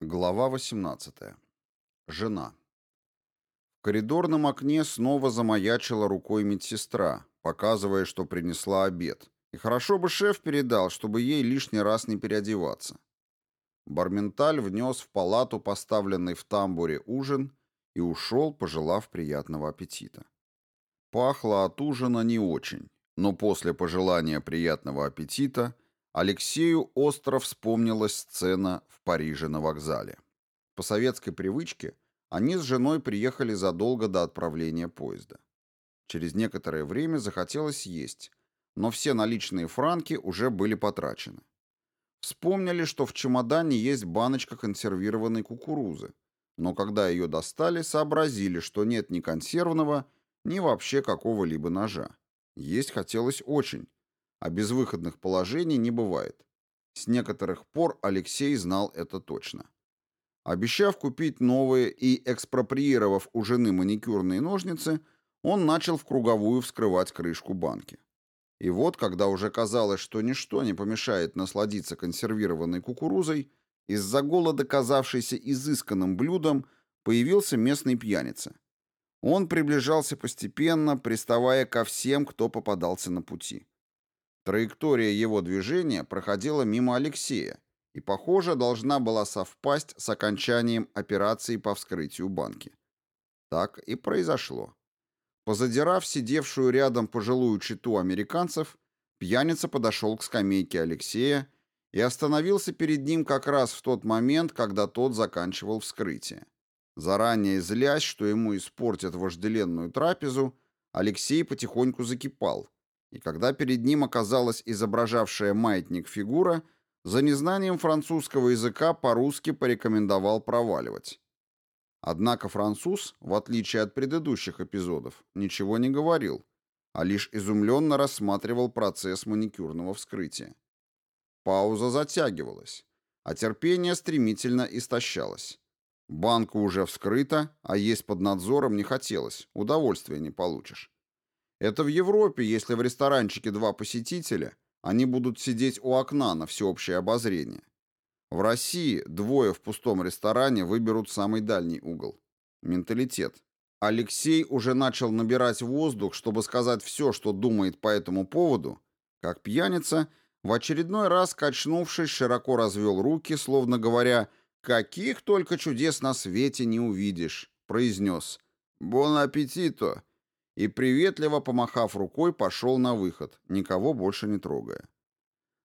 Глава 18. Жена. В коридорном окне снова замаячила рукой медсестра, показывая, что принесла обед. И хорошо бы шеф передал, чтобы ей лишний раз не переодеваться. Барменталь внес в палату поставленный в тамбуре ужин и ушел, пожелав приятного аппетита. Пахло от ужина не очень, но после пожелания приятного аппетита – Алексею остро вспомнилась сцена в Париже на вокзале. По советской привычке они с женой приехали задолго до отправления поезда. Через некоторое время захотелось есть, но все наличные франки уже были потрачены. Вспомнили, что в чемодане есть баночка консервированной кукурузы, но когда ее достали, сообразили, что нет ни консервного, ни вообще какого-либо ножа. Есть хотелось очень, а безвыходных положений не бывает. С некоторых пор Алексей знал это точно. Обещав купить новые и экспроприировав у жены маникюрные ножницы, он начал в круговую вскрывать крышку банки. И вот, когда уже казалось, что ничто не помешает насладиться консервированной кукурузой, из-за голода казавшейся изысканным блюдом появился местный пьяница. Он приближался постепенно, приставая ко всем, кто попадался на пути. Траектория его движения проходила мимо Алексея и, похоже, должна была совпасть с окончанием операции по вскрытию банки. Так и произошло. Позадирав сидевшую рядом пожилую читу американцев, пьяница подошел к скамейке Алексея и остановился перед ним как раз в тот момент, когда тот заканчивал вскрытие. Заранее злясь, что ему испортят вожделенную трапезу, Алексей потихоньку закипал – и когда перед ним оказалась изображавшая маятник фигура, за незнанием французского языка по-русски порекомендовал проваливать. Однако француз, в отличие от предыдущих эпизодов, ничего не говорил, а лишь изумленно рассматривал процесс маникюрного вскрытия. Пауза затягивалась, а терпение стремительно истощалось. Банка уже вскрыта, а есть под надзором не хотелось, удовольствия не получишь. Это в Европе, если в ресторанчике два посетителя, они будут сидеть у окна на всеобщее обозрение. В России двое в пустом ресторане выберут самый дальний угол. Менталитет. Алексей уже начал набирать воздух, чтобы сказать все, что думает по этому поводу, как пьяница, в очередной раз, качнувшись, широко развел руки, словно говоря «Каких только чудес на свете не увидишь», произнес «Бон аппетито!» И, приветливо помахав рукой, пошел на выход, никого больше не трогая.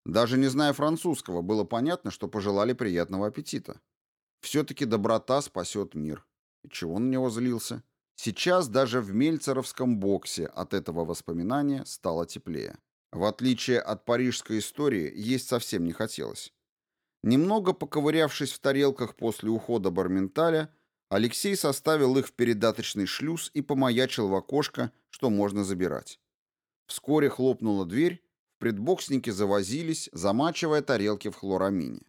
Даже не зная французского, было понятно, что пожелали приятного аппетита. Все-таки доброта спасет мир. И чего он на него злился? Сейчас даже в мельцеровском боксе от этого воспоминания стало теплее. В отличие от парижской истории, есть совсем не хотелось. Немного поковырявшись в тарелках после ухода Барменталя, Алексей составил их в передаточный шлюз и помаячил в окошко, что можно забирать. Вскоре хлопнула дверь, в предбокснике завозились, замачивая тарелки в хлорамине.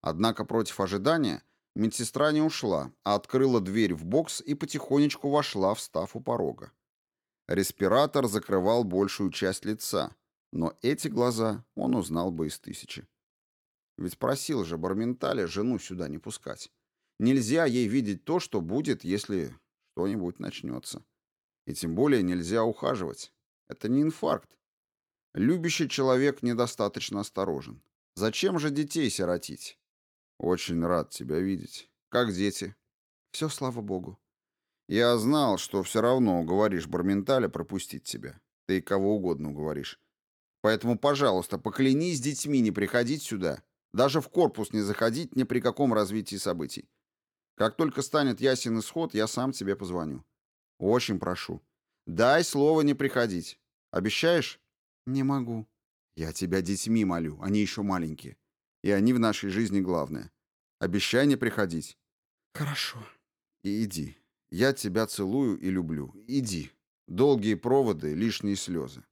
Однако против ожидания медсестра не ушла, а открыла дверь в бокс и потихонечку вошла, встав у порога. Респиратор закрывал большую часть лица, но эти глаза он узнал бы из тысячи. Ведь просил же Барменталя жену сюда не пускать. Нельзя ей видеть то, что будет, если что-нибудь начнется. И тем более нельзя ухаживать. Это не инфаркт. Любящий человек недостаточно осторожен. Зачем же детей сиротить? Очень рад тебя видеть. Как дети? Все, слава богу. Я знал, что все равно уговоришь Барменталя пропустить тебя. Ты кого угодно уговоришь. Поэтому, пожалуйста, поклянись детьми не приходить сюда. Даже в корпус не заходить ни при каком развитии событий. Как только станет ясен исход, я сам тебе позвоню. Очень прошу. Дай слово не приходить. Обещаешь? Не могу. Я тебя детьми молю, они еще маленькие. И они в нашей жизни главное. Обещай не приходить. Хорошо. И иди. Я тебя целую и люблю. Иди. Долгие проводы, лишние слезы.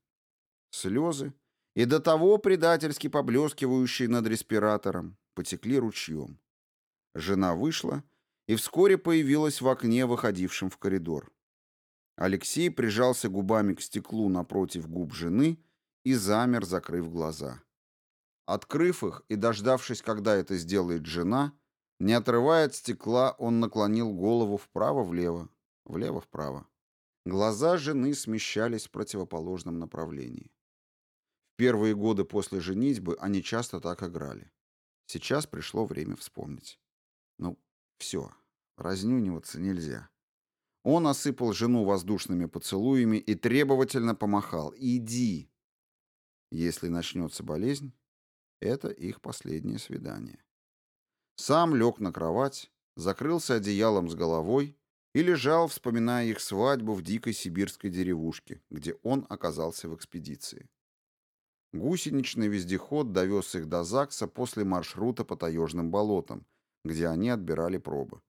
Слезы, и до того предательски поблескивающие над респиратором, потекли ручьем. Жена вышла, и вскоре появилась в окне, выходившем в коридор. Алексей прижался губами к стеклу напротив губ жены и замер, закрыв глаза. Открыв их и дождавшись, когда это сделает жена, Не отрывая от стекла, он наклонил голову вправо-влево, влево-вправо. Глаза жены смещались в противоположном направлении. В первые годы после женитьбы они часто так играли. Сейчас пришло время вспомнить. Ну, все, разнюниваться нельзя. Он осыпал жену воздушными поцелуями и требовательно помахал. «Иди!» Если начнется болезнь, это их последнее свидание. Сам лег на кровать, закрылся одеялом с головой и лежал, вспоминая их свадьбу в дикой сибирской деревушке, где он оказался в экспедиции. Гусеничный вездеход довез их до ЗАГСа после маршрута по таежным болотам, где они отбирали пробы.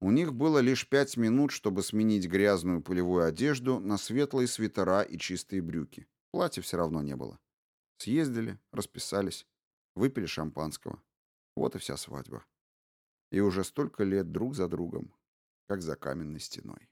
У них было лишь пять минут, чтобы сменить грязную полевую одежду на светлые свитера и чистые брюки. Платья все равно не было. Съездили, расписались, выпили шампанского. Вот и вся свадьба. И уже столько лет друг за другом, как за каменной стеной.